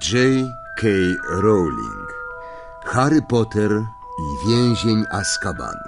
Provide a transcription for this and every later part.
J.K. Rowling Harry Potter i więzień Azkabanu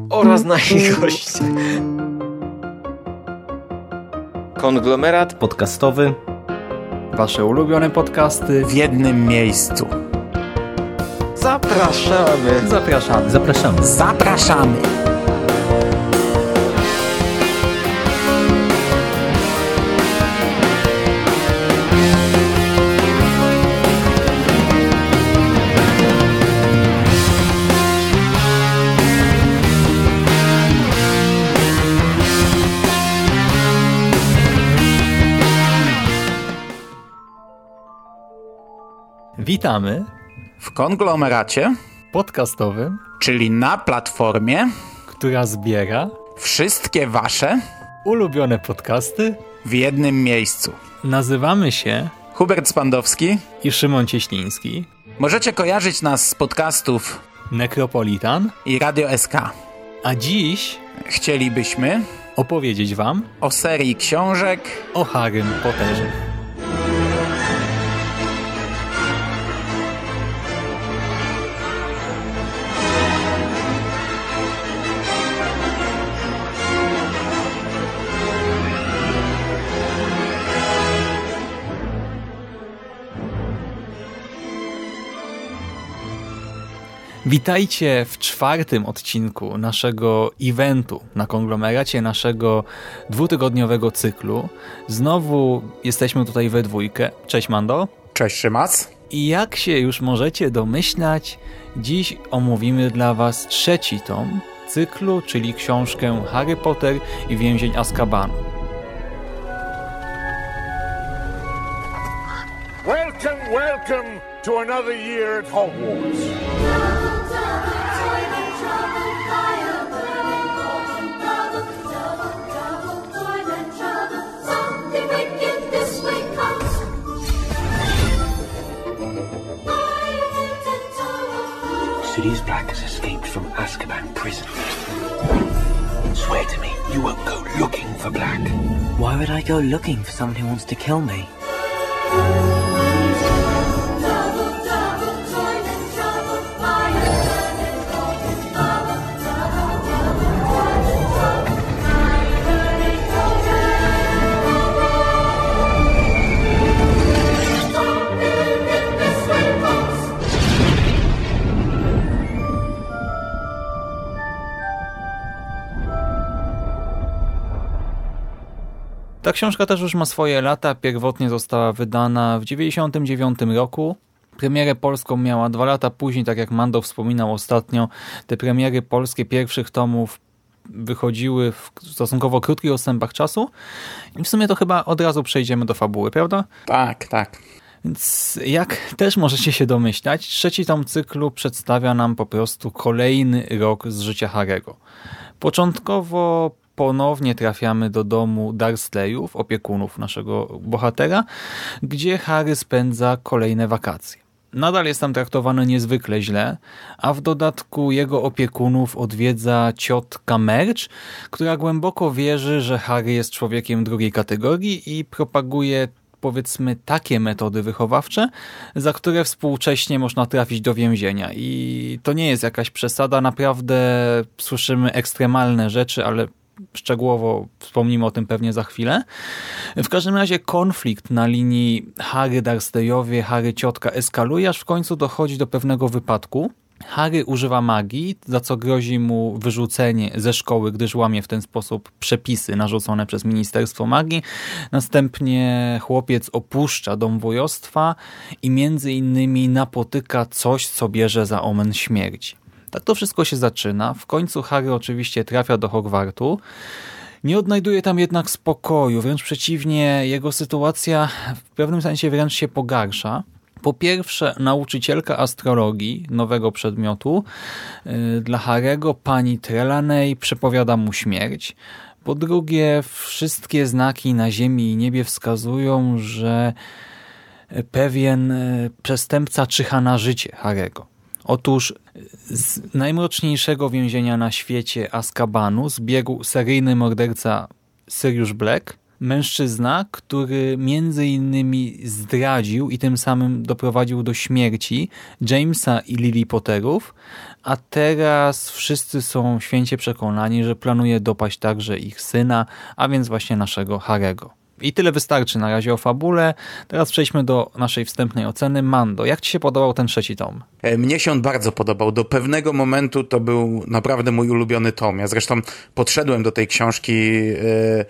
Oraz nasi goście. Konglomerat podcastowy. Wasze ulubione podcasty w jednym miejscu. Zapraszamy. Zapraszamy. Zapraszamy. Zapraszamy. Witamy w konglomeracie podcastowym, czyli na platformie, która zbiera wszystkie wasze ulubione podcasty w jednym miejscu. Nazywamy się Hubert Spandowski i Szymon Cieśliński. Możecie kojarzyć nas z podcastów Necropolitan i Radio SK. A dziś chcielibyśmy opowiedzieć wam o serii książek o Harrym Potterze. Witajcie w czwartym odcinku naszego eventu na konglomeracie, naszego dwutygodniowego cyklu. Znowu jesteśmy tutaj we dwójkę. Cześć Mando. Cześć Szymas. I jak się już możecie domyślać, dziś omówimy dla Was trzeci tom cyklu, czyli książkę Harry Potter i więzień Azkabanu. Welcome, welcome to another year at Hogwarts. Sirius Black has escaped from Azkaban prison. Swear to me, you won't go looking for Black. Why would I go looking for someone who wants to kill me? Książka też już ma swoje lata. Pierwotnie została wydana w 1999 roku. Premierę polską miała dwa lata później, tak jak Mando wspominał ostatnio. Te premiery polskie pierwszych tomów wychodziły w stosunkowo krótkich odstępach czasu. I w sumie to chyba od razu przejdziemy do fabuły, prawda? Tak, tak. Więc jak też możecie się domyślać, trzeci tom cyklu przedstawia nam po prostu kolejny rok z życia Harego. Początkowo ponownie trafiamy do domu Dursleyów, opiekunów naszego bohatera, gdzie Harry spędza kolejne wakacje. Nadal jest tam traktowany niezwykle źle, a w dodatku jego opiekunów odwiedza ciotka Merch, która głęboko wierzy, że Harry jest człowiekiem drugiej kategorii i propaguje powiedzmy takie metody wychowawcze, za które współcześnie można trafić do więzienia. I to nie jest jakaś przesada, naprawdę słyszymy ekstremalne rzeczy, ale szczegółowo wspomnimy o tym pewnie za chwilę. W każdym razie konflikt na linii Harry Dursteyowie, Harry Ciotka eskaluje, aż w końcu dochodzi do pewnego wypadku, Harry używa magii, za co grozi mu wyrzucenie ze szkoły, gdyż łamie w ten sposób przepisy narzucone przez Ministerstwo Magii. Następnie chłopiec opuszcza dom wojostwa i między innymi napotyka coś, co bierze za omen śmierci. Tak to wszystko się zaczyna. W końcu Harry oczywiście trafia do Hogwartu. Nie odnajduje tam jednak spokoju, wręcz przeciwnie, jego sytuacja w pewnym sensie wręcz się pogarsza. Po pierwsze, nauczycielka astrologii, nowego przedmiotu, yy, dla Harego, pani Trelanej, przepowiada mu śmierć. Po drugie, wszystkie znaki na ziemi i niebie wskazują, że pewien yy, przestępca czyha na życie Harego. Otóż z najmroczniejszego więzienia na świecie Azkabanu zbiegł seryjny morderca Sirius Black, mężczyzna, który między innymi zdradził i tym samym doprowadził do śmierci Jamesa i Lily Potterów, a teraz wszyscy są święcie przekonani, że planuje dopaść także ich syna, a więc właśnie naszego Harego. I tyle wystarczy na razie o fabule. Teraz przejdźmy do naszej wstępnej oceny. Mando, jak ci się podobał ten trzeci tom? E, mnie się on bardzo podobał. Do pewnego momentu to był naprawdę mój ulubiony tom. Ja zresztą podszedłem do tej książki yy,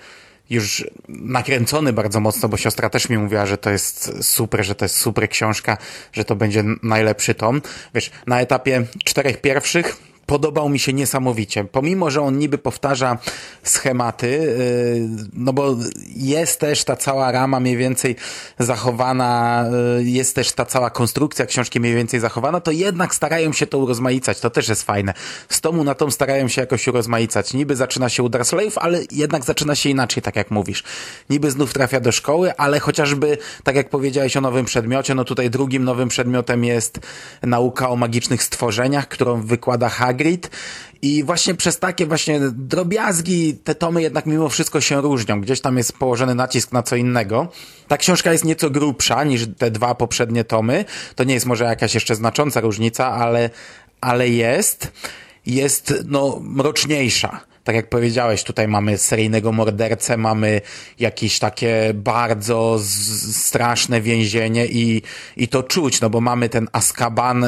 już nakręcony bardzo mocno, bo siostra też mi mówiła, że to jest super, że to jest super książka, że to będzie najlepszy tom. Wiesz, na etapie czterech pierwszych podobał mi się niesamowicie. Pomimo, że on niby powtarza schematy, yy, no bo jest też ta cała rama mniej więcej zachowana, yy, jest też ta cała konstrukcja książki mniej więcej zachowana, to jednak starają się to urozmaicać. To też jest fajne. Z tomu na tom starają się jakoś urozmaicać. Niby zaczyna się u Dursleyów, ale jednak zaczyna się inaczej, tak jak mówisz. Niby znów trafia do szkoły, ale chociażby, tak jak powiedziałeś o nowym przedmiocie, no tutaj drugim nowym przedmiotem jest nauka o magicznych stworzeniach, którą wykłada Hagrid Hagrid i właśnie przez takie właśnie drobiazgi te tomy jednak mimo wszystko się różnią. Gdzieś tam jest położony nacisk na co innego. Ta książka jest nieco grubsza niż te dwa poprzednie tomy. To nie jest może jakaś jeszcze znacząca różnica, ale, ale jest. Jest, no, mroczniejsza tak jak powiedziałeś, tutaj mamy seryjnego mordercę, mamy jakieś takie bardzo straszne więzienie i, i to czuć, no bo mamy ten Askaban,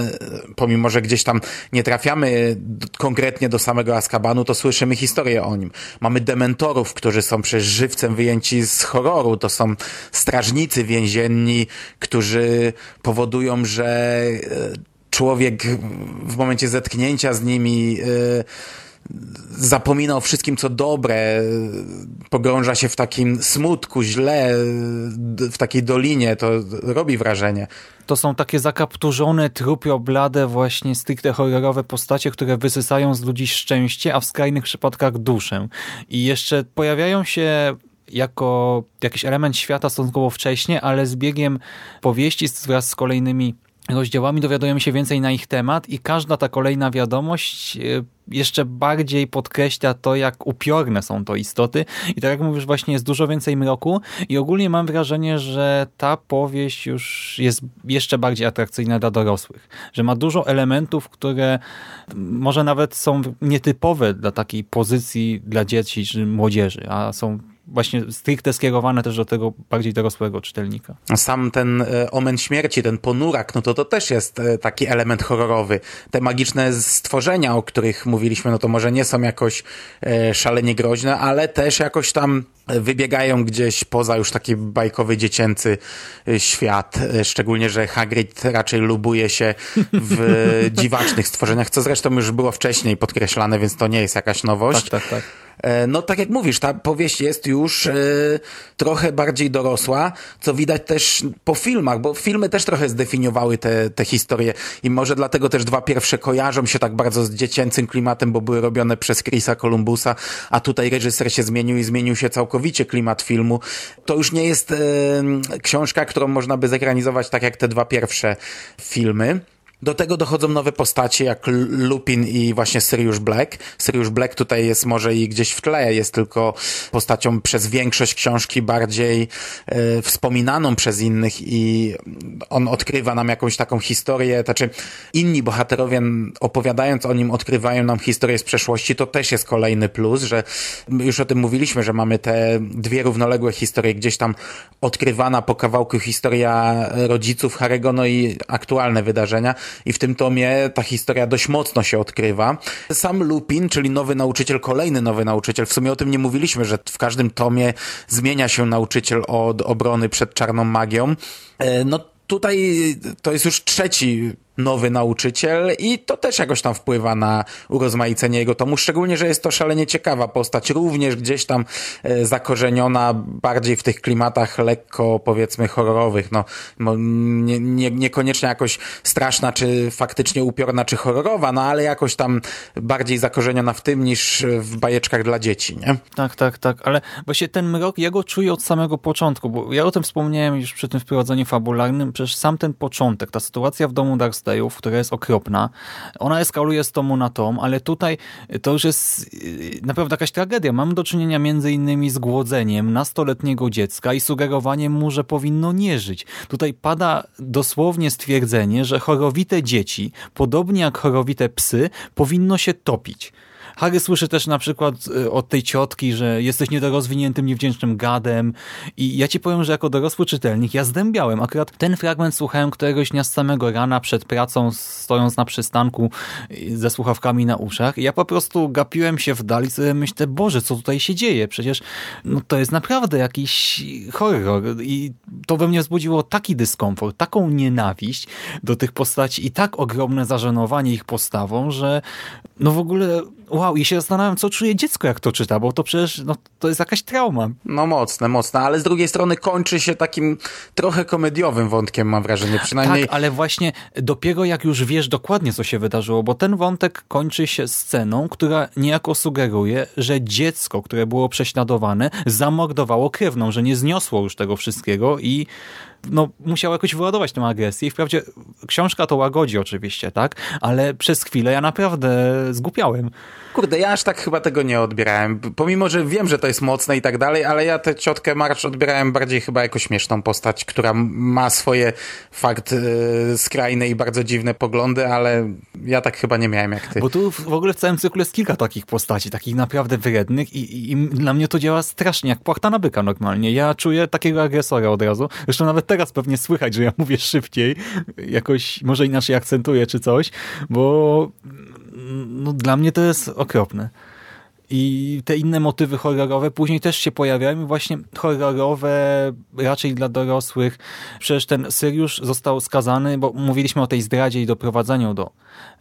pomimo, że gdzieś tam nie trafiamy konkretnie do samego Askabanu, to słyszymy historię o nim. Mamy dementorów, którzy są przez żywcem wyjęci z horroru, to są strażnicy więzienni, którzy powodują, że e, człowiek w momencie zetknięcia z nimi yy, zapomina o wszystkim, co dobre, pogrąża się w takim smutku, źle, w takiej dolinie, to robi wrażenie. To są takie zakapturzone, trupio, blade, właśnie stricte horrorowe postacie, które wysysają z ludzi szczęście, a w skrajnych przypadkach duszę. I jeszcze pojawiają się jako jakiś element świata stosunkowo wcześnie, ale z biegiem powieści wraz z kolejnymi rozdziałami dowiadujemy się więcej na ich temat i każda ta kolejna wiadomość e, jeszcze bardziej podkreśla to, jak upiorne są to istoty. I tak jak mówisz, właśnie jest dużo więcej mroku i ogólnie mam wrażenie, że ta powieść już jest jeszcze bardziej atrakcyjna dla dorosłych, że ma dużo elementów, które może nawet są nietypowe dla takiej pozycji dla dzieci czy młodzieży, a są właśnie stricte skierowane też do tego bardziej dorosłego czytelnika. Sam ten e, omen śmierci, ten ponurak, no to to też jest e, taki element horrorowy. Te magiczne stworzenia, o których mówiliśmy, no to może nie są jakoś e, szalenie groźne, ale też jakoś tam wybiegają gdzieś poza już taki bajkowy, dziecięcy świat. Szczególnie, że Hagrid raczej lubuje się w dziwacznych stworzeniach, co zresztą już było wcześniej podkreślane, więc to nie jest jakaś nowość. Tak, tak, tak. E, no tak jak mówisz, ta powieść jest już e, trochę bardziej dorosła, co widać też po filmach, bo filmy też trochę zdefiniowały te, te historie i może dlatego też dwa pierwsze kojarzą się tak bardzo z dziecięcym klimatem, bo były robione przez Chrisa Columbusa, a tutaj reżyser się zmienił i zmienił się całkowicie klimat filmu. To już nie jest e, książka, którą można by zekranizować tak jak te dwa pierwsze filmy. Do tego dochodzą nowe postacie jak Lupin i właśnie Sirius Black. Sirius Black tutaj jest może i gdzieś w tle, jest tylko postacią przez większość książki bardziej e, wspominaną przez innych i on odkrywa nam jakąś taką historię, znaczy inni bohaterowie opowiadając o nim odkrywają nam historię z przeszłości, to też jest kolejny plus, że już o tym mówiliśmy, że mamy te dwie równoległe historie, gdzieś tam odkrywana po kawałku historia rodziców Harego, no i aktualne wydarzenia i w tym tomie ta historia dość mocno się odkrywa. Sam Lupin, czyli nowy nauczyciel, kolejny nowy nauczyciel, w sumie o tym nie mówiliśmy, że w każdym tomie zmienia się nauczyciel od obrony przed czarną magią. E, no tutaj to jest już trzeci nowy nauczyciel i to też jakoś tam wpływa na urozmaicenie jego tomu, szczególnie, że jest to szalenie ciekawa postać, również gdzieś tam e, zakorzeniona bardziej w tych klimatach lekko powiedzmy horrorowych, no nie, nie, niekoniecznie jakoś straszna, czy faktycznie upiorna, czy horrorowa, no ale jakoś tam bardziej zakorzeniona w tym niż w bajeczkach dla dzieci, nie? Tak, tak, tak, ale właśnie ten mrok, ja go czuję od samego początku, bo ja o tym wspomniałem już przy tym wprowadzeniu fabularnym, przecież sam ten początek, ta sytuacja w domu Dark Stayów, która jest okropna. Ona eskaluje z tomu na tom, ale tutaj to już jest y, naprawdę jakaś tragedia. Mamy do czynienia między innymi z głodzeniem nastoletniego dziecka i sugerowaniem mu, że powinno nie żyć. Tutaj pada dosłownie stwierdzenie, że chorowite dzieci, podobnie jak chorowite psy, powinno się topić. Harry słyszy też na przykład y, od tej ciotki, że jesteś niedorozwiniętym, niewdzięcznym gadem i ja ci powiem, że jako dorosły czytelnik ja zdębiałem. Akurat ten fragment słuchałem któregoś dnia z samego rana przed pracą, stojąc na przystanku y, ze słuchawkami na uszach i ja po prostu gapiłem się w dali sobie myślę, Boże, co tutaj się dzieje? Przecież no, to jest naprawdę jakiś horror i to we mnie wzbudziło taki dyskomfort, taką nienawiść do tych postaci i tak ogromne zażenowanie ich postawą, że no w ogóle wow, i się zastanawiam, co czuje dziecko, jak to czyta, bo to przecież no, to jest jakaś trauma. No mocne, mocne, ale z drugiej strony kończy się takim trochę komediowym wątkiem, mam wrażenie, przynajmniej. Tak, ale właśnie dopiero jak już wiesz dokładnie, co się wydarzyło, bo ten wątek kończy się sceną, która niejako sugeruje, że dziecko, które było prześladowane, zamordowało krewną, że nie zniosło już tego wszystkiego i no, musiał jakoś wyładować tę agresję. I wprawdzie książka to łagodzi oczywiście, tak? Ale przez chwilę ja naprawdę zgłupiałem. Kurde, ja aż tak chyba tego nie odbierałem. Pomimo, że wiem, że to jest mocne i tak dalej, ale ja tę ciotkę Marcz odbierałem bardziej chyba jako śmieszną postać, która ma swoje fakt yy, skrajne i bardzo dziwne poglądy, ale ja tak chyba nie miałem jak ty. Bo tu w ogóle w całym cyklu jest kilka takich postaci, takich naprawdę wrednych i, i, i dla mnie to działa strasznie, jak płachta na byka normalnie. Ja czuję takiego agresora od razu. Zresztą nawet teraz pewnie słychać, że ja mówię szybciej, jakoś może inaczej akcentuję czy coś, bo no, dla mnie to jest okropne. I te inne motywy horrorowe później też się pojawiają, właśnie horrorowe raczej dla dorosłych. Przecież ten Syriusz został skazany, bo mówiliśmy o tej zdradzie i doprowadzeniu do,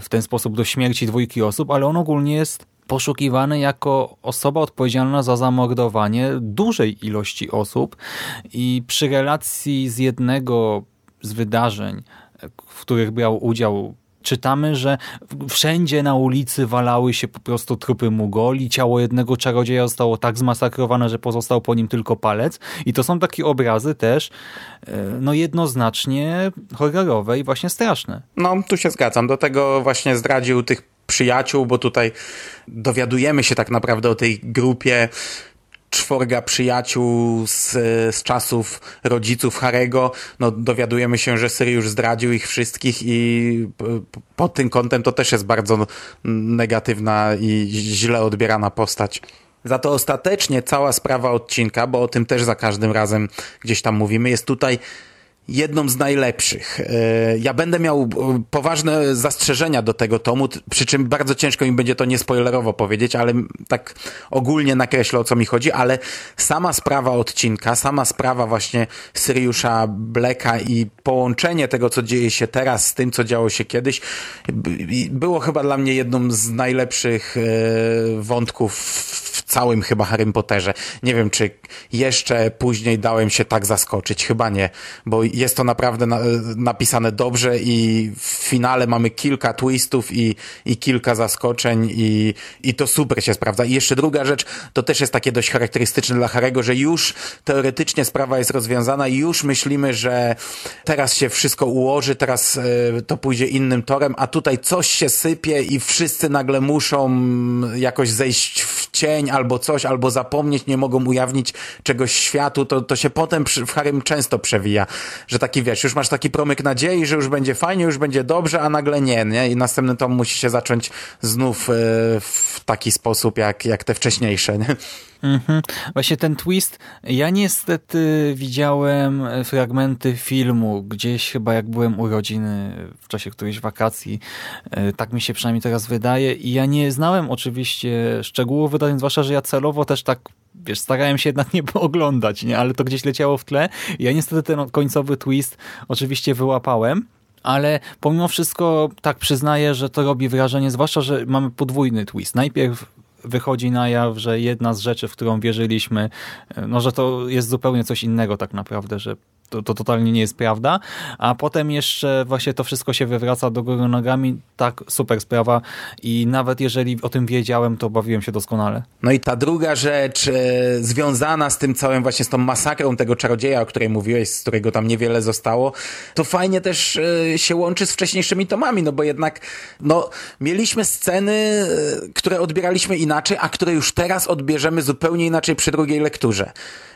w ten sposób do śmierci dwójki osób, ale on ogólnie jest poszukiwany jako osoba odpowiedzialna za zamordowanie dużej ilości osób i przy relacji z jednego z wydarzeń, w których brał udział czytamy, że wszędzie na ulicy walały się po prostu trupy Mugoli, ciało jednego czarodzieja zostało tak zmasakrowane, że pozostał po nim tylko palec i to są takie obrazy też e, no jednoznacznie horrorowe i właśnie straszne. No, tu się zgadzam. Do tego właśnie zdradził tych przyjaciół, bo tutaj dowiadujemy się tak naprawdę o tej grupie czworga przyjaciół z, z czasów rodziców Harego, no dowiadujemy się, że Syriusz zdradził ich wszystkich i pod tym kątem to też jest bardzo negatywna i źle odbierana postać. Za to ostatecznie cała sprawa odcinka, bo o tym też za każdym razem gdzieś tam mówimy, jest tutaj jedną z najlepszych. E, ja będę miał e, poważne zastrzeżenia do tego tomu, przy czym bardzo ciężko mi będzie to niespoilerowo powiedzieć, ale tak ogólnie nakreślę o co mi chodzi, ale sama sprawa odcinka, sama sprawa właśnie Syriusza Blacka i połączenie tego, co dzieje się teraz z tym, co działo się kiedyś, było chyba dla mnie jedną z najlepszych e, wątków całym chyba Harry Potterze. Nie wiem, czy jeszcze później dałem się tak zaskoczyć. Chyba nie, bo jest to naprawdę na, napisane dobrze i w finale mamy kilka twistów i, i kilka zaskoczeń i, i to super się sprawdza. I jeszcze druga rzecz, to też jest takie dość charakterystyczne dla Harego, że już teoretycznie sprawa jest rozwiązana i już myślimy, że teraz się wszystko ułoży, teraz y, to pójdzie innym torem, a tutaj coś się sypie i wszyscy nagle muszą jakoś zejść w cień albo coś, albo zapomnieć, nie mogą ujawnić czegoś światu, to, to się potem przy, w Harrym często przewija, że taki wiesz, już masz taki promyk nadziei, że już będzie fajnie, już będzie dobrze, a nagle nie, nie? I następny tom musi się zacząć znów e, w taki sposób, jak, jak te wcześniejsze, nie? Mhm. Właśnie ten twist, ja niestety widziałem fragmenty filmu, gdzieś chyba jak byłem u rodziny w czasie którejś wakacji, e, tak mi się przynajmniej teraz wydaje i ja nie znałem oczywiście szczegółów wydarzeń, zwłaszcza, że ja celowo też tak wiesz, starałem się jednak nie oglądać, nie? ale to gdzieś leciało w tle. Ja niestety ten końcowy twist oczywiście wyłapałem, ale pomimo wszystko tak przyznaję, że to robi wrażenie, zwłaszcza, że mamy podwójny twist. Najpierw wychodzi na jaw, że jedna z rzeczy, w którą wierzyliśmy, no że to jest zupełnie coś innego tak naprawdę, że to, to totalnie nie jest prawda, a potem jeszcze właśnie to wszystko się wywraca do góry nogami, tak, super sprawa i nawet jeżeli o tym wiedziałem, to bawiłem się doskonale. No i ta druga rzecz e, związana z tym całym właśnie z tą masakrą tego czarodzieja, o której mówiłeś, z którego tam niewiele zostało, to fajnie też e, się łączy z wcześniejszymi tomami, no bo jednak no, mieliśmy sceny, e, które odbieraliśmy inaczej, a które już teraz odbierzemy zupełnie inaczej przy drugiej lekturze.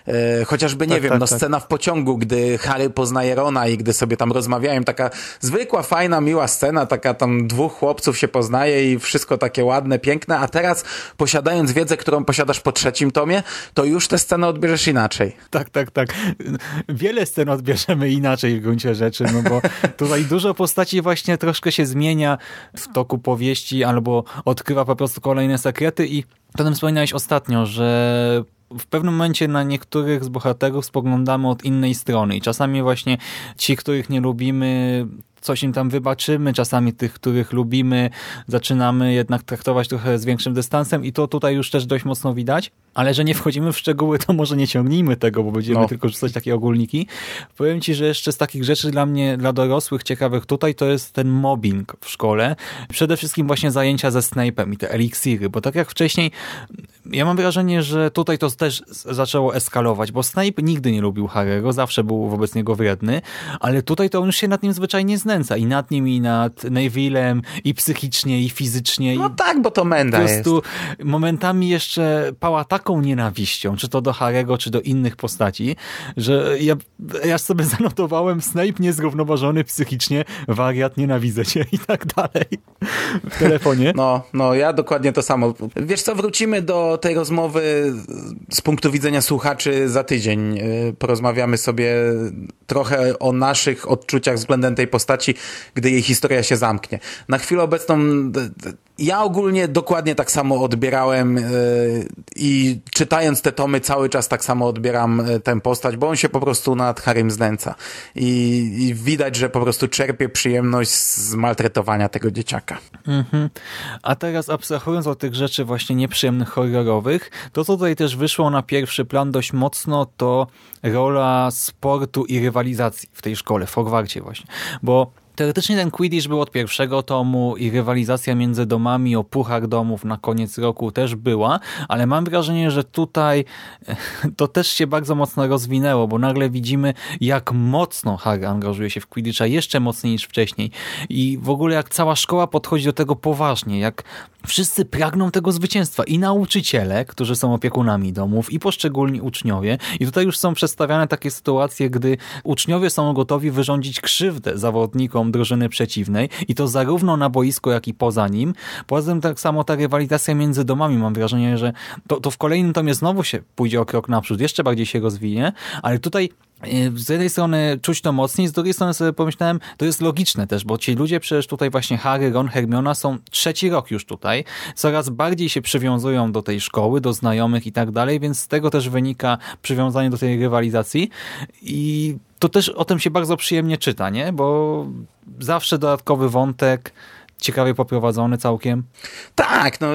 E, chociażby, nie tak, wiem, tak, no tak. scena w pociągu, gdy Harry poznaje Rona i gdy sobie tam rozmawiają, taka zwykła, fajna, miła scena, taka tam dwóch chłopców się poznaje i wszystko takie ładne, piękne, a teraz posiadając wiedzę, którą posiadasz po trzecim tomie, to już tę scenę odbierzesz inaczej. Tak, tak, tak. Wiele scen odbierzemy inaczej w gruncie rzeczy, no bo tutaj dużo postaci właśnie troszkę się zmienia w toku powieści albo odkrywa po prostu kolejne sekrety i o tym wspominałeś ostatnio, że w pewnym momencie na niektórych z bohaterów spoglądamy od innej strony i czasami właśnie ci, których nie lubimy, coś im tam wybaczymy, czasami tych, których lubimy, zaczynamy jednak traktować trochę z większym dystansem i to tutaj już też dość mocno widać, ale że nie wchodzimy w szczegóły, to może nie ciągnijmy tego, bo będziemy No. tylko rzucać takie ogólniki. Powiem ci, że jeszcze z takich rzeczy dla mnie, dla dorosłych ciekawych tutaj, to jest ten mobbing w szkole. Przede wszystkim właśnie zajęcia ze Snape'em i te eliksiry, bo tak jak wcześniej, ja mam wrażenie, że tutaj to też zaczęło eskalować, bo Snape nigdy nie lubił Harry'ego, zawsze był wobec niego wredny, ale tutaj to on już się nad nim zwyczajnie znęca i nad nim, i nad Neville'em, i psychicznie, i fizycznie. No tak, bo to po menda jest. prostu momentami jeszcze pała taką nienawiścią, czy to do Harego, czy do innych postaci, że ja, ja sobie zanotowałem Snape niezrównoważony psychicznie, wariat, nienawidzę cię i tak dalej w telefonie. No, no, ja dokładnie to samo. Wiesz co, wrócimy do tej rozmowy z punktu widzenia słuchaczy za tydzień. Porozmawiamy sobie trochę o naszych odczuciach względem tej postaci, gdy jej historia się zamknie. Na chwilę obecną ja ogólnie dokładnie tak samo odbierałem yy, i czytając te tomy cały czas tak samo odbieram yy, tę postać, bo on się po prostu nad Harrym znęca. I, I widać, że po prostu czerpie przyjemność z maltretowania tego dzieciaka. Mhm. A teraz abstrahując od tych rzeczy właśnie nieprzyjemnych, horrorowych, to co tutaj też wyszło na pierwszy plan dość mocno, to rola sportu i rywalizacji w tej szkole, w Hogwarcie właśnie. Bo Teoretycznie ten Quidditch był od pierwszego tomu i rywalizacja między domami o puchar domów na koniec roku też była, ale mam wrażenie, że tutaj e, to też się bardzo mocno rozwinęło, bo nagle widzimy jak mocno Harry angażuje się w Quidditcha, jeszcze mocniej niż wcześniej. I w ogóle jak cała szkoła podchodzi do tego poważnie, jak wszyscy pragną tego zwycięstwa. I nauczyciele, którzy są opiekunami domów i poszczególni uczniowie. I tutaj już są przedstawiane takie sytuacje, gdy uczniowie są gotowi wyrządzić krzywdę zawodnikom drużyny przeciwnej i to zarówno na boisku, jak i poza nim. Poza tym tak samo ta rywalizacja między domami, mam wrażenie, że to, to w kolejnym tomie znowu się pójdzie o krok naprzód, jeszcze bardziej się rozwinie, ale tutaj z jednej strony czuć to mocniej, z drugiej strony sobie pomyślałem, to jest logiczne też, bo ci ludzie przecież tutaj właśnie Harry, Ron, Hermiona są trzeci rok już tutaj, coraz bardziej się przywiązują do tej szkoły, do znajomych i tak dalej, więc z tego też wynika przywiązanie do tej rywalizacji i to też o tym się bardzo przyjemnie czyta, nie? Bo zawsze dodatkowy wątek, ciekawie poprowadzony całkiem. Tak, no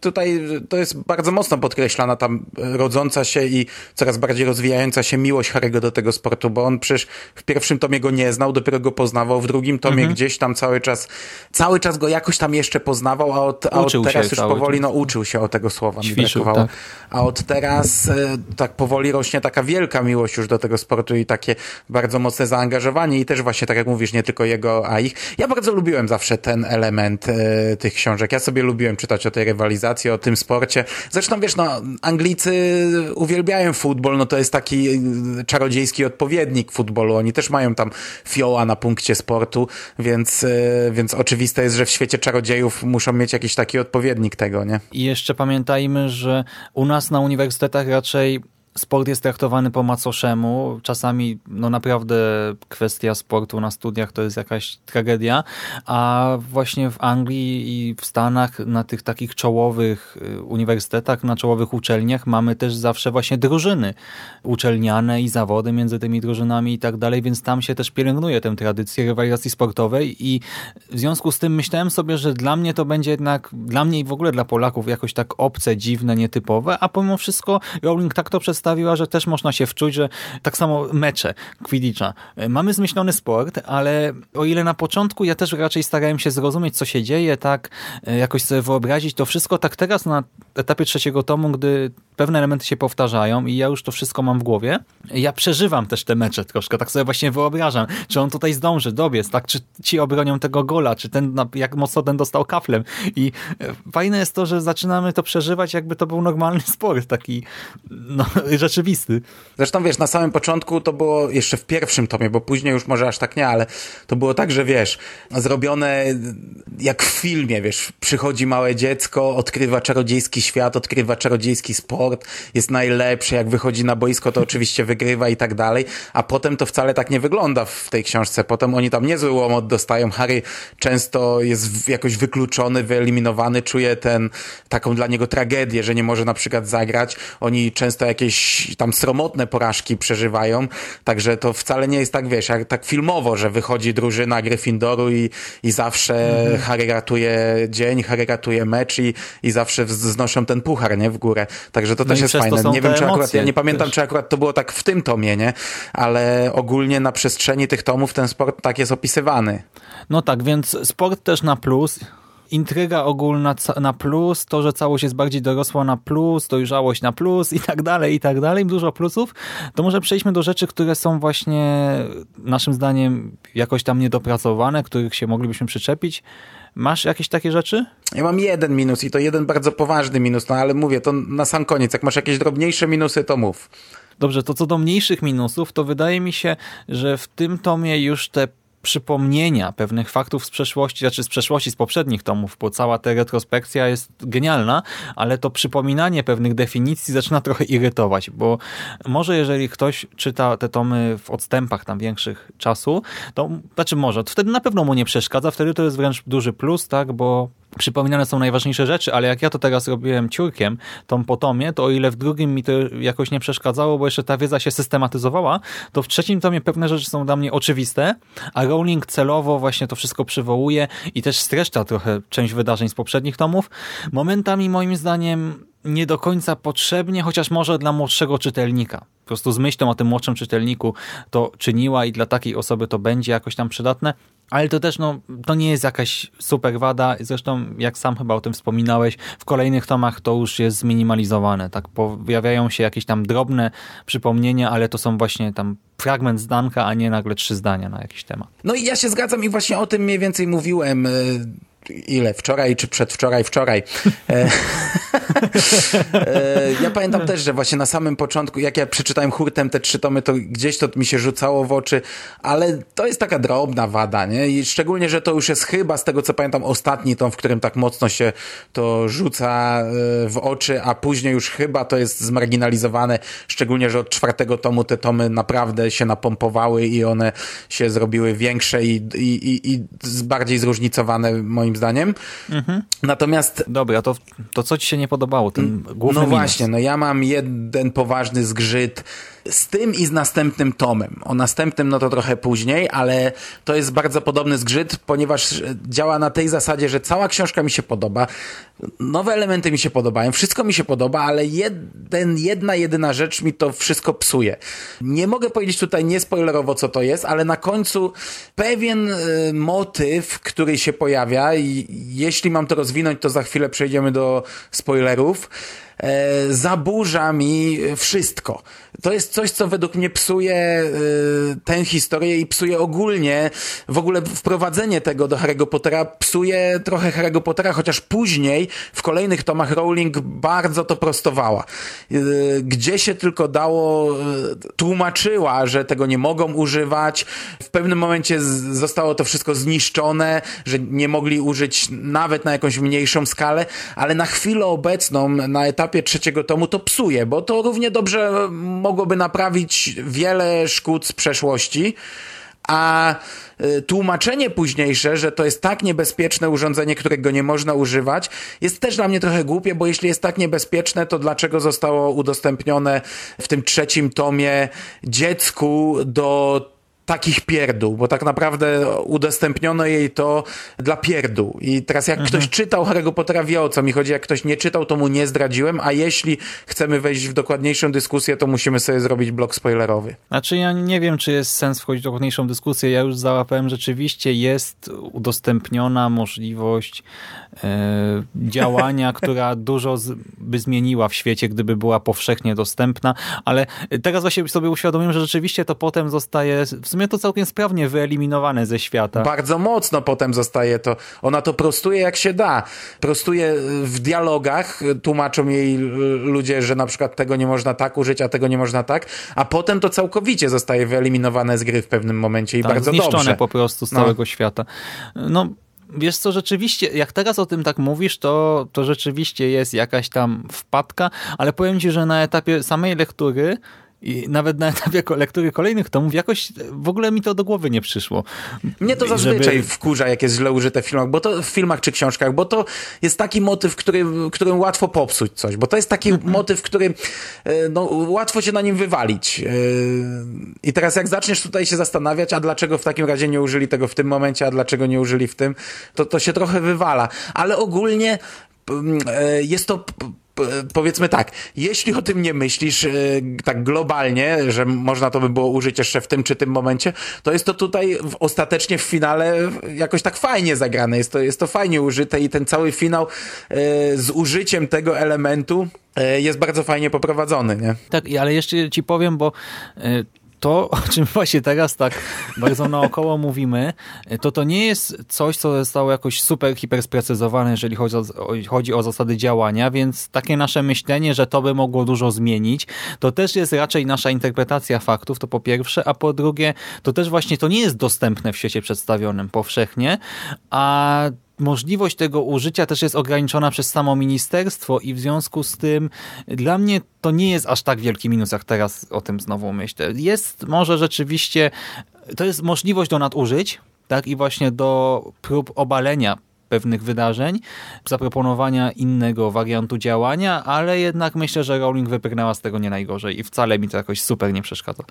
tutaj to jest bardzo mocno podkreślana tam rodząca się i coraz bardziej rozwijająca się miłość Harry'ego do tego sportu, bo on przecież w pierwszym tomie go nie znał, dopiero go poznawał, w drugim tomie Mhm. gdzieś tam cały czas, cały czas go jakoś tam jeszcze poznawał, a od, a od teraz już powoli, czas. no uczył się o tego słowa, mi Ćwiczył, brakowało. tak. A od teraz e, tak powoli rośnie taka wielka miłość już do tego sportu i takie bardzo mocne zaangażowanie i też właśnie, tak jak mówisz, nie tylko jego, a ich. Ja bardzo lubiłem zawsze ten element e, tych książek. Ja sobie lubiłem czytać o tej rywalizacji, o tym sporcie. Zresztą wiesz, no, Anglicy uwielbiają futbol, no to jest taki e, czarodziejski odpowiednik futbolu. Oni też mają tam fioła na punkcie sportu, więc, e, więc oczywiste jest, że w świecie czarodziejów muszą mieć jakiś taki odpowiednik tego, nie? I jeszcze pamiętajmy, że u nas na uniwersytetach raczej sport jest traktowany po macoszemu. Czasami no naprawdę kwestia sportu na studiach to jest jakaś tragedia, a właśnie w Anglii i w Stanach na tych takich czołowych y, uniwersytetach, na czołowych uczelniach mamy też zawsze właśnie drużyny uczelniane i zawody między tymi drużynami i tak dalej, więc tam się też pielęgnuje tę tradycję rywalizacji sportowej i w związku z tym myślałem sobie, że dla mnie to będzie jednak, dla mnie i w ogóle dla Polaków jakoś tak obce, dziwne, nietypowe, a pomimo wszystko Rowling tak to przedstawia przedstawiła, że też można się wczuć, że tak samo mecze Quidditcha. Mamy zmyślony sport, ale o ile na początku ja też raczej starałem się zrozumieć, co się dzieje, tak jakoś sobie wyobrazić to wszystko, tak teraz na etapie trzeciego tomu, gdy pewne elementy się powtarzają i ja już to wszystko mam w głowie, ja przeżywam też te mecze troszkę, tak sobie właśnie wyobrażam, czy on tutaj zdąży, dobiec, tak, czy ci obronią tego gola, czy ten, jak mocno ten dostał kaflem? I e, fajne jest to, że zaczynamy to przeżywać, jakby to był normalny sport, taki no, rzeczywisty. Zresztą wiesz, na samym początku to było jeszcze w pierwszym tomie, bo później już może aż tak nie, ale to było tak, że wiesz, zrobione jak w filmie, wiesz, przychodzi małe dziecko, odkrywa czarodziejski świat, odkrywa czarodziejski sport, jest najlepszy, jak wychodzi na boisko, to oczywiście wygrywa i tak dalej, a potem to wcale tak nie wygląda w tej książce. Potem oni tam niezły łomot dostają, Harry często jest jakoś wykluczony, wyeliminowany, czuje ten, taką dla niego tragedię, że nie może na przykład zagrać. Oni często jakieś tam sromotne porażki przeżywają, także to wcale nie jest tak, wiesz, jak tak filmowo, że wychodzi drużyna Gryffindoru i, i zawsze mhm. Harry ratuje dzień, Harry ratuje mecz i, i zawsze znoszą ten puchar, nie, w górę. Także to no też jest fajne. Nie wiem, czy akurat, ja nie pamiętam, też. czy akurat to było tak w tym tomie, nie? Ale ogólnie na przestrzeni tych tomów ten sport tak jest opisywany. No tak, więc sport też na plus intryga ogólna na plus, to, że całość jest bardziej dorosła na plus, dojrzałość na plus i tak dalej, i tak dalej, dużo plusów, to może przejdźmy do rzeczy, które są właśnie naszym zdaniem jakoś tam niedopracowane, których się moglibyśmy przyczepić. Masz jakieś takie rzeczy? Ja mam jeden minus i to jeden bardzo poważny minus, no ale mówię, to na sam koniec. Jak masz jakieś drobniejsze minusy, to mów. Dobrze, to co do mniejszych minusów, to wydaje mi się, że w tym tomie już te przypomnienia pewnych faktów z przeszłości, znaczy z przeszłości, z poprzednich tomów, bo cała ta retrospekcja jest genialna, ale to przypominanie pewnych definicji zaczyna trochę irytować, bo może jeżeli ktoś czyta te tomy w odstępach tam większych czasu, to znaczy może, to wtedy na pewno mu nie przeszkadza, wtedy to jest wręcz duży plus, tak, bo przypominane są najważniejsze rzeczy, ale jak ja to teraz robiłem ciurkiem, tą potomie, to o ile w drugim mi to jakoś nie przeszkadzało, bo jeszcze ta wiedza się systematyzowała, to w trzecim tomie pewne rzeczy są dla mnie oczywiste, a Rowling celowo właśnie to wszystko przywołuje i też streszcza trochę część wydarzeń z poprzednich tomów. Momentami moim zdaniem nie do końca potrzebnie, chociaż może dla młodszego czytelnika. Po prostu z myślą o tym młodszym czytelniku to czyniła i dla takiej osoby to będzie jakoś tam przydatne, ale to też no, to nie jest jakaś super wada. Zresztą, jak sam chyba o tym wspominałeś, w kolejnych tomach to już jest zminimalizowane. Tak pojawiają się jakieś tam drobne przypomnienia, ale to są właśnie tam fragment zdanka, a nie nagle trzy zdania na jakiś temat. No i ja się zgadzam i właśnie o tym mniej więcej mówiłem y, ile, wczoraj czy przedwczoraj, wczoraj. E, e, ja pamiętam też, że właśnie na samym początku, jak ja przeczytałem hurtem te trzy tomy, to gdzieś to mi się rzucało w oczy, ale to jest taka drobna wada, nie? I szczególnie, że to już jest chyba, z tego co pamiętam, ostatni tom, w którym tak mocno się to rzuca e, w oczy, a później już chyba to jest zmarginalizowane, szczególnie, że od czwartego tomu te tomy naprawdę się napompowały i one się zrobiły większe i, i, i, i bardziej zróżnicowane moim moim zdaniem. Mhm. Natomiast... Dobra, to, to co ci się nie podobało? Ten główny No minus. właśnie, no ja mam jeden poważny zgrzyt z tym i z następnym tomem. O następnym no to trochę później, ale to jest bardzo podobny zgrzyt, ponieważ działa na tej zasadzie, że cała książka mi się podoba, nowe elementy mi się podobają, wszystko mi się podoba, ale jeden, jedna, jedyna rzecz mi to wszystko psuje. Nie mogę powiedzieć tutaj niespoilerowo, co to jest, ale na końcu pewien y, motyw, który się pojawia i jeśli mam to rozwinąć, to za chwilę przejdziemy do spoilerów zaburza mi wszystko. To jest coś, co według mnie psuje e, tę historię i psuje ogólnie w ogóle wprowadzenie tego do Harry'ego Pottera, psuje trochę Harry'ego Pottera, chociaż później w kolejnych tomach Rowling bardzo to prostowała. E, gdzie się tylko dało, e, tłumaczyła, że tego nie mogą używać. W pewnym momencie zostało to wszystko zniszczone, że nie mogli użyć nawet na jakąś mniejszą skalę, ale na chwilę obecną, na etapie trzeciego tomu to psuje, bo to równie dobrze mogłoby naprawić wiele szkód z przeszłości. A y, tłumaczenie późniejsze, że to jest tak niebezpieczne urządzenie, którego nie można używać, jest też dla mnie trochę głupie, bo jeśli jest tak niebezpieczne, to dlaczego zostało udostępnione w tym trzecim tomie dziecku do takich pierdół, bo tak naprawdę udostępniono jej to dla pierdół. I teraz jak ktoś czytał Harry'ego Pottera wie o co mi chodzi, jak ktoś nie czytał, to mu nie zdradziłem, a jeśli chcemy wejść w dokładniejszą dyskusję, to musimy sobie zrobić blok spoilerowy. Znaczy ja nie wiem, czy jest sens wchodzić w dokładniejszą dyskusję. Ja już załapałem, rzeczywiście jest udostępniona możliwość działania, która dużo by zmieniła w świecie, gdyby była powszechnie dostępna, ale teraz właśnie sobie uświadomiłem, że rzeczywiście to potem zostaje w sumie to całkiem sprawnie wyeliminowane ze świata. Bardzo mocno potem zostaje to. Ona to prostuje jak się da. Prostuje w dialogach, tłumaczą jej ludzie, że na przykład tego nie można tak użyć, a tego nie można tak, a potem to całkowicie zostaje wyeliminowane z gry w pewnym momencie i tak, bardzo zniszczone dobrze. po prostu z No. całego świata. No, wiesz co, rzeczywiście, jak teraz o tym tak mówisz, to, to rzeczywiście jest jakaś tam wpadka, ale powiem ci, że na etapie samej lektury i nawet na etapie lektury kolejnych tomów jakoś w ogóle mi to do głowy nie przyszło. Mnie to Żeby- zazwyczaj wkurza, jak jest źle użyte w filmach, bo to w filmach czy książkach, bo to jest taki motyw, który, którym łatwo popsuć coś, bo to jest taki Mhm. motyw, który e, no, łatwo się na nim wywalić. E, I teraz jak zaczniesz tutaj się zastanawiać, a dlaczego w takim razie nie użyli tego w tym momencie, a dlaczego nie użyli w tym, to to się trochę wywala. Ale ogólnie mm, e, jest to powiedzmy tak, jeśli o tym nie myślisz e, tak globalnie, że można to by było użyć jeszcze w tym czy tym momencie, to jest to tutaj w, ostatecznie w finale jakoś tak fajnie zagrane, jest to, jest to fajnie użyte i ten cały finał e, z użyciem tego elementu e, jest bardzo fajnie poprowadzony, nie? Tak, ale jeszcze ci powiem, bo to, o czym właśnie teraz tak bardzo naokoło mówimy, to to nie jest coś, co zostało jakoś super hipersprecyzowane, jeżeli chodzi o- chodzi o zasady działania, więc takie nasze myślenie, że to by mogło dużo zmienić, to też jest raczej nasza interpretacja faktów, to po pierwsze, a po drugie, to też właśnie to nie jest dostępne w świecie przedstawionym powszechnie, a możliwość tego użycia też jest ograniczona przez samo ministerstwo i w związku z tym dla mnie to nie jest aż tak wielki minus, jak teraz o tym znowu myślę. Jest może rzeczywiście, to jest możliwość do nadużyć, tak i właśnie do prób obalenia pewnych wydarzeń, zaproponowania innego wariantu działania, ale jednak myślę, że Rowling wybrnęła z tego nie najgorzej i wcale mi to jakoś super nie przeszkadza.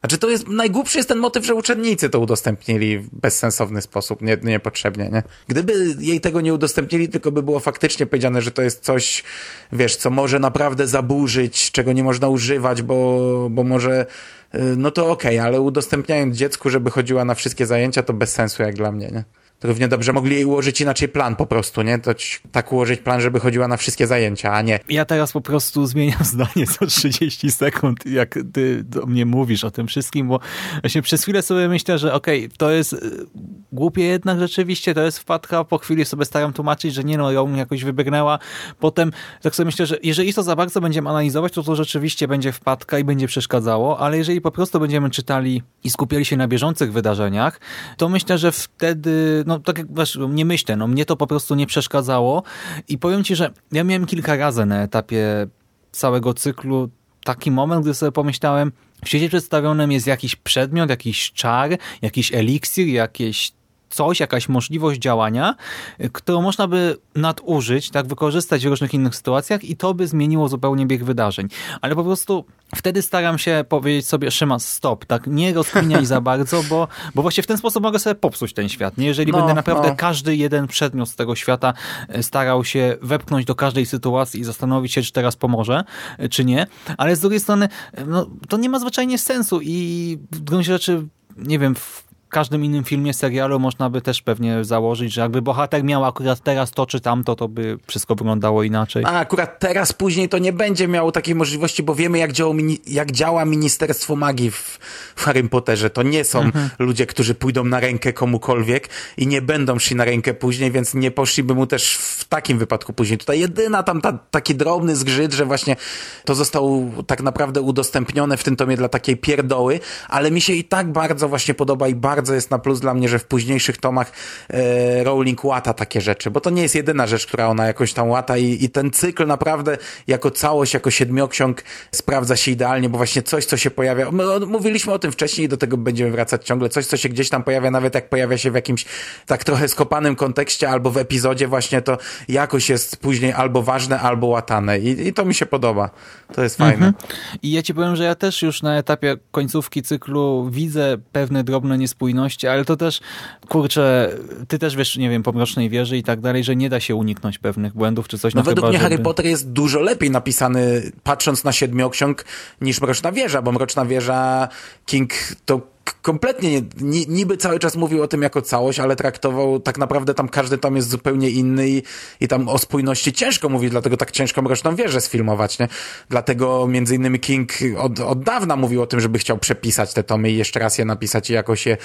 Znaczy to jest, najgłupszy jest ten motyw, że uczennicy to udostępnili w bezsensowny sposób, nie, niepotrzebnie, nie? Gdyby jej tego nie udostępnili, tylko by było faktycznie powiedziane, że to jest coś, wiesz, co może naprawdę zaburzyć, czego nie można używać, bo, bo może, y, no to okej, ale udostępniając dziecku, żeby chodziła na wszystkie zajęcia, to bez sensu jak dla mnie, nie? Równie dobrze mogli ułożyć inaczej plan po prostu, nie? To tak ułożyć plan, żeby chodziła na wszystkie zajęcia, a nie. Ja teraz po prostu zmieniam zdanie co 30 sekund, jak ty do mnie mówisz o tym wszystkim, bo właśnie przez chwilę sobie myślę, że okej, to jest y, głupie jednak rzeczywiście, to jest wpadka, po chwili sobie staram tłumaczyć, że nie no, ją jakoś wybrnęła. Potem tak sobie myślę, że jeżeli to za bardzo będziemy analizować, to to rzeczywiście będzie wpadka i będzie przeszkadzało, ale jeżeli po prostu będziemy czytali i skupiali się na bieżących wydarzeniach, to myślę, że wtedy, no tak jak wiesz, nie myślę, no mnie to po prostu nie przeszkadzało. I powiem ci, że ja miałem kilka razy na etapie całego cyklu taki moment, gdy sobie pomyślałem, w świecie przedstawionym jest jakiś przedmiot, jakiś czar, jakiś eliksir, jakieś coś, jakaś możliwość działania, y, którą można by nadużyć, tak, wykorzystać w różnych innych sytuacjach i to by zmieniło zupełnie bieg wydarzeń. Ale po prostu wtedy staram się powiedzieć sobie, Szyma, stop, tak, nie rozkminiaj za bardzo, bo, bo właśnie w ten sposób mogę sobie popsuć ten świat. Nie? Jeżeli No, będę naprawdę no. każdy jeden przedmiot z tego świata e, starał się wepchnąć do każdej sytuacji i zastanowić się, czy teraz pomoże, e, czy nie. Ale z drugiej strony, no, to nie ma zwyczajnie sensu i w gruncie rzeczy, nie wiem, w każdym innym filmie, serialu można by też pewnie założyć, że jakby bohater miał akurat teraz to czy tamto, to by wszystko wyglądało inaczej. A akurat teraz, później to nie będzie miało takiej możliwości, bo wiemy jak, działa, jak działa Ministerstwo Magii w, w Harry Potterze. To nie są mhm. ludzie, którzy pójdą na rękę komukolwiek i nie będą szli na rękę później, więc nie poszliby mu też w takim wypadku później. Tutaj jedyna tam ta, taki drobny zgrzyt, że właśnie to zostało tak naprawdę udostępnione w tym tomie dla takiej pierdoły, ale mi się i tak bardzo właśnie podoba i bardzo jest na plus dla mnie, że w późniejszych tomach e, Rowling łata takie rzeczy, bo to nie jest jedyna rzecz, która ona jakoś tam łata i, i ten cykl naprawdę jako całość, jako siedmioksiąg sprawdza się idealnie, bo właśnie coś, co się pojawia, my mówiliśmy o tym wcześniej i do tego będziemy wracać ciągle, coś, co się gdzieś tam pojawia, nawet jak pojawia się w jakimś tak trochę skopanym kontekście albo w epizodzie właśnie, to jakoś jest później albo ważne, albo łatane i, i to mi się podoba. To jest fajne. Mhm. I ja ci powiem, że ja też już na etapie końcówki cyklu widzę pewne drobne niespójności, ale to też, kurczę, ty też wiesz, nie wiem, po Mrocznej Wieży i tak dalej, że nie da się uniknąć pewnych błędów czy coś. No, no według chyba, mnie żeby... Harry Potter jest dużo lepiej napisany, patrząc na siedmioksiąg, niż Mroczna Wieża, bo Mroczna Wieża King to kompletnie niby cały czas mówił o tym jako całość, ale traktował tak naprawdę tam każdy tom jest zupełnie inny i, i tam o spójności ciężko mówi, dlatego tak ciężko Mroczną Wieżę sfilmować, nie? Dlatego między innymi King od, od dawna mówił o tym, żeby chciał przepisać te tomy i jeszcze raz je napisać i jakoś je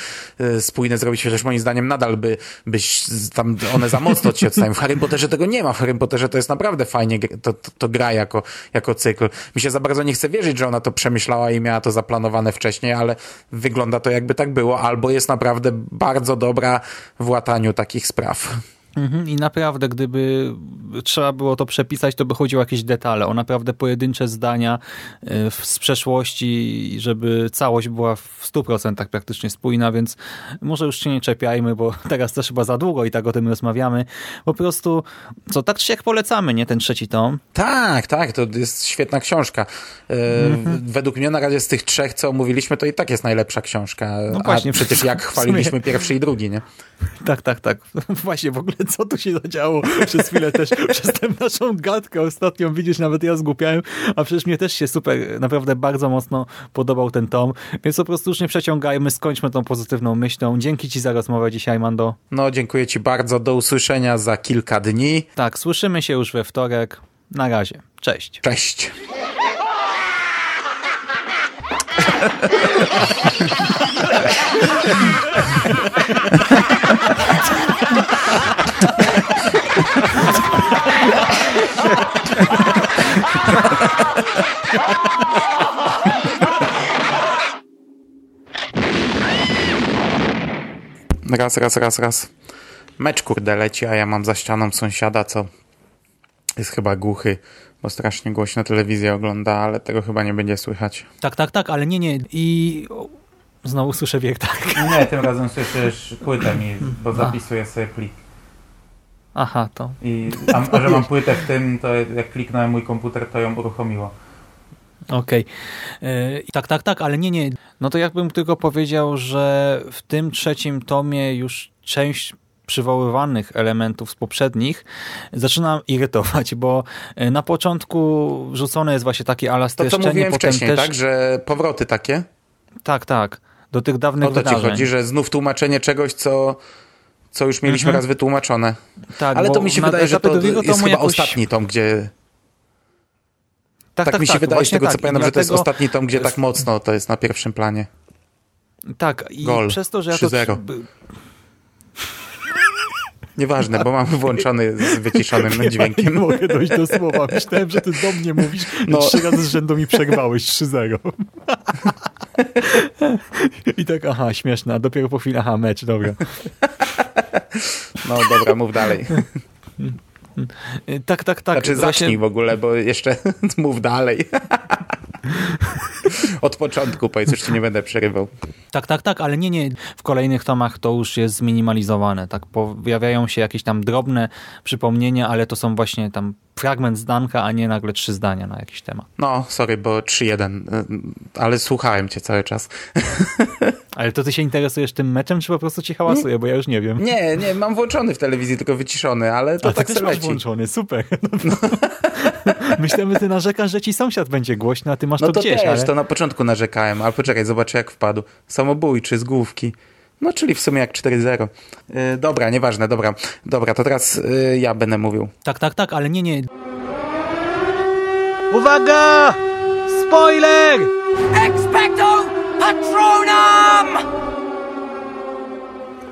y, spójne zrobić, chociaż moim zdaniem nadal by, byś tam one za mocno ci odstają. W Harry Potterze tego nie ma, w Harry Potterze to jest naprawdę fajnie, to, to, to gra jako, jako cykl. Mi się za bardzo nie chce wierzyć, że ona to przemyślała i miała to zaplanowane wcześniej, ale wygląda to jakby tak było, albo jest naprawdę bardzo dobra w łataniu takich spraw. Mhm, I naprawdę, gdyby trzeba było to przepisać, to by chodziło o jakieś detale, o naprawdę pojedyncze zdania e, z przeszłości, żeby całość była w 100% praktycznie spójna, więc może już się nie czepiajmy, bo teraz też chyba za długo i tak o tym rozmawiamy. Po prostu, co, tak czy jak polecamy, nie, ten trzeci tom? Tak, tak, to jest świetna książka. Mhm. Według mnie na razie z tych trzech, co omówiliśmy, to i tak jest najlepsza książka. No właśnie. A przecież jak chwaliliśmy pierwszy i drugi, nie? Tak, tak, tak. Właśnie w ogóle co tu się zadziało przez chwilę też, przez tę naszą gadkę ostatnią, widzisz, nawet ja zgłupiałem, a przecież mnie też się super, naprawdę bardzo mocno podobał ten tom, więc po prostu już nie przeciągajmy, skończmy tą pozytywną myślą. Dzięki Ci za rozmowę dzisiaj, Mando. No, dziękuję Ci bardzo, do usłyszenia za kilka dni. Tak, słyszymy się już we wtorek. Na razie. Cześć. Cześć. Raz, raz, raz, raz. Mecz kurde leci, a ja mam za ścianą sąsiada, co jest chyba głuchy, bo strasznie głośno telewizję ogląda, ale tego chyba nie będzie słychać. Tak, tak, tak, ale nie, nie. I znowu słyszę wiek, tak. Nie, tym razem słyszysz płytę mi, bo zapisuję sobie plik. Aha, to. I, a, a że mam płytę w tym, to jak kliknąłem mój komputer, to ją uruchomiło. Okej. Okay. Tak, tak, tak, ale nie, nie. No to jakbym tylko powiedział, że w tym trzecim tomie już część przywoływanych elementów z poprzednich zaczyna irytować, bo e, na początku rzucone jest właśnie takie ala To co mówiłem wcześniej, też... tak? Że powroty takie? Tak, tak. Do tych dawnych o to wydarzeń. ci chodzi, że znów tłumaczenie czegoś, co co już mieliśmy mhm. raz wytłumaczone. Tak, Ale to mi się wydaje, że to jest chyba jakoś... ostatni tom, gdzie... Tak, tak, tak mi się tak, wydaje, z tego co pamiętam, dlatego... że to jest ostatni tom, gdzie tak mocno to jest na pierwszym planie. Tak, i Gol. przez to, że ja to... Nieważne, bo mam włączony z wyciszonym dźwiękiem. nie mogę dojść do słowa. Myślałem, że ty do mnie mówisz. No. Trzy razy z rzędu mi przerwałeś 3-0. I tak, aha, śmieszne. A dopiero po chwili, aha, mecz, dobra. No dobra, mów dalej. Tak, tak, tak. Znaczy zacznij w ogóle, bo jeszcze mów dalej. Od początku powiedz, już ci nie będę przerywał. Tak, tak, tak, ale nie, nie. W kolejnych tomach to już jest zminimalizowane. Tak, pojawiają się jakieś tam drobne przypomnienia, ale to są właśnie tam fragment zdanka, a nie nagle trzy zdania na jakiś temat. No, sorry, bo 3-1, y, ale słuchałem cię cały czas. Ale to ty się interesujesz tym meczem, czy po prostu ci hałasuje, bo ja już nie wiem. Nie, nie, mam włączony w telewizji, tylko wyciszony, ale to a tak też masz włączony, super. No, Myślałem, że ty narzekasz, że ci sąsiad będzie głośny, a ty masz no to, to gdzieś. też, ale... to na początku narzekałem, ale poczekaj, zobaczę jak wpadł. Samobójczy z główki. No, czyli w sumie jak 4-0. Yy, dobra, nieważne, dobra. Dobra, to teraz yy, ja będę mówił. Tak, tak, tak, ale nie, nie. Uwaga! Spoiler! Expecto Patronum!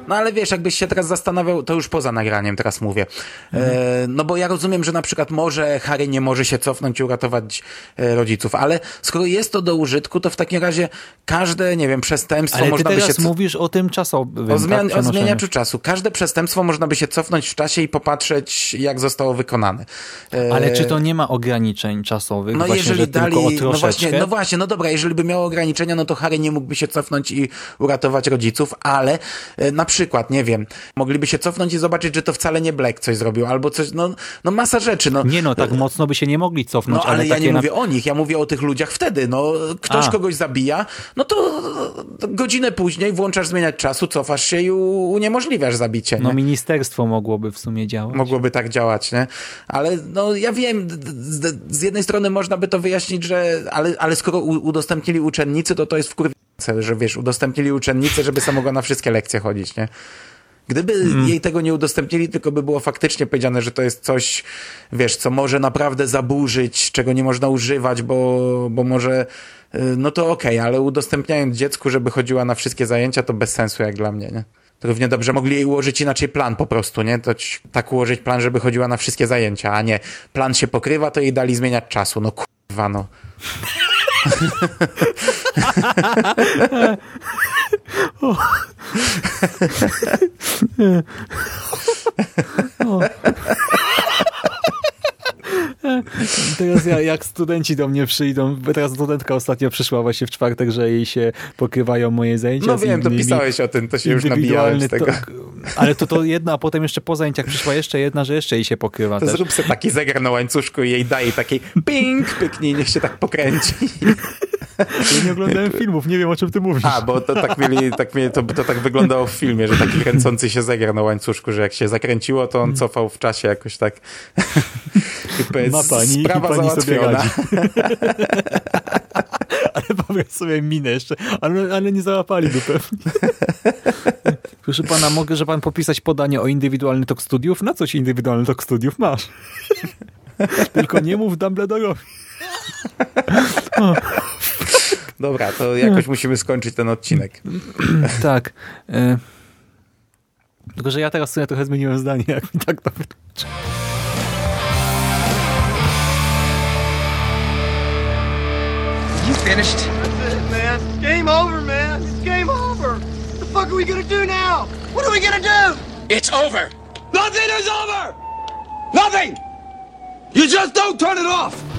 No ale wiesz, jakbyś się teraz zastanawiał, to już poza nagraniem teraz mówię. E, no bo ja rozumiem, że na przykład może Harry nie może się cofnąć i uratować e, rodziców, ale skoro jest to do użytku, to w takim razie każde, nie wiem, przestępstwo Ale można by się... mówisz o tym czasowym. O, zmian- tak, o zmieniaczu czasu. Każde przestępstwo można by się cofnąć w czasie i popatrzeć, jak zostało wykonane. E, Ale czy to nie ma ograniczeń czasowych? No właśnie, jeżeli że dali, no właśnie, no właśnie, no dobra, jeżeli by miało ograniczenia, no to Harry nie mógłby się cofnąć i uratować rodziców, ale e, na przykład, nie wiem, mogliby się cofnąć i zobaczyć, że to wcale nie Black coś zrobił, albo coś, no, no masa rzeczy, no. Nie no, tak mocno by się nie mogli cofnąć, No ale, ja takie nie na- mówię o nich, ja mówię o tych ludziach wtedy, no ktoś A. kogoś zabija, no to godzinę później włączasz zmieniać czasu, cofasz się i uniemożliwiasz zabicie, nie? No ministerstwo mogłoby w sumie działać. Mogłoby tak działać, nie? Ale no ja wiem, z, z jednej strony można by to wyjaśnić, że ale, ale skoro udostępnili uczennicy, to to jest wkurwiające, że wiesz, udostępnili uczennicę, żeby sama mogła na wszystkie lekcje chodzić, nie? Gdyby jej tego nie udostępnili, tylko by było faktycznie powiedziane, że to jest coś, wiesz, co może naprawdę zaburzyć, czego nie można używać, bo, bo może, y, no to okej, ale udostępniając dziecku, żeby chodziła na wszystkie zajęcia, to bez sensu jak dla mnie, nie? Równie dobrze mogli jej ułożyć inaczej plan po prostu, nie? To tak ułożyć plan, żeby chodziła na wszystkie zajęcia, a nie plan się pokrywa, to jej dali zmieniać czasu. No kurwa, no. Teraz ja, jak studenci do mnie przyjdą, bo teraz studentka ostatnio przyszła właśnie w czwartek, że jej się pokrywają moje zajęcia No wiem, to pisałeś o tym, to się już nabijałem z tego. To, ale to to jedna, a potem jeszcze po zajęciach przyszła jeszcze jedna, że jeszcze jej się pokrywa To też. zrób sobie taki zegar na łańcuszku i jej daj taki ping, pyknij, niech się tak pokręci. Ja nie oglądałem filmów, nie wiem o czym ty mówisz. A, bo to tak mieli, tak mieli, to, to tak wyglądało w filmie, że taki kręcący się zegar na łańcuszku, że jak się zakręciło, to on cofał w czasie jakoś tak. Powiedz, Ma pani i sprawa pani sobie załatwiona. radzi. ale wyobraź sobie minę jeszcze, ale, ale nie załapali go pewnie. Proszę pana, mogę, że pan popisać podanie o indywidualny tok studiów? Na coś indywidualny tok studiów masz? Tylko nie mów Dumbledore'owi. Dobra, to jakoś musimy skończyć ten odcinek. tak. E, tylko, że ja teraz sobie trochę zmieniłem zdanie, jak mi tak to wytłumaczy. You finished? That's it, man. Game over, man. It's game over. What the fuck are we gonna do now? What are we gonna do? It's over! Nothing is over! Nothing! You just don't turn it off!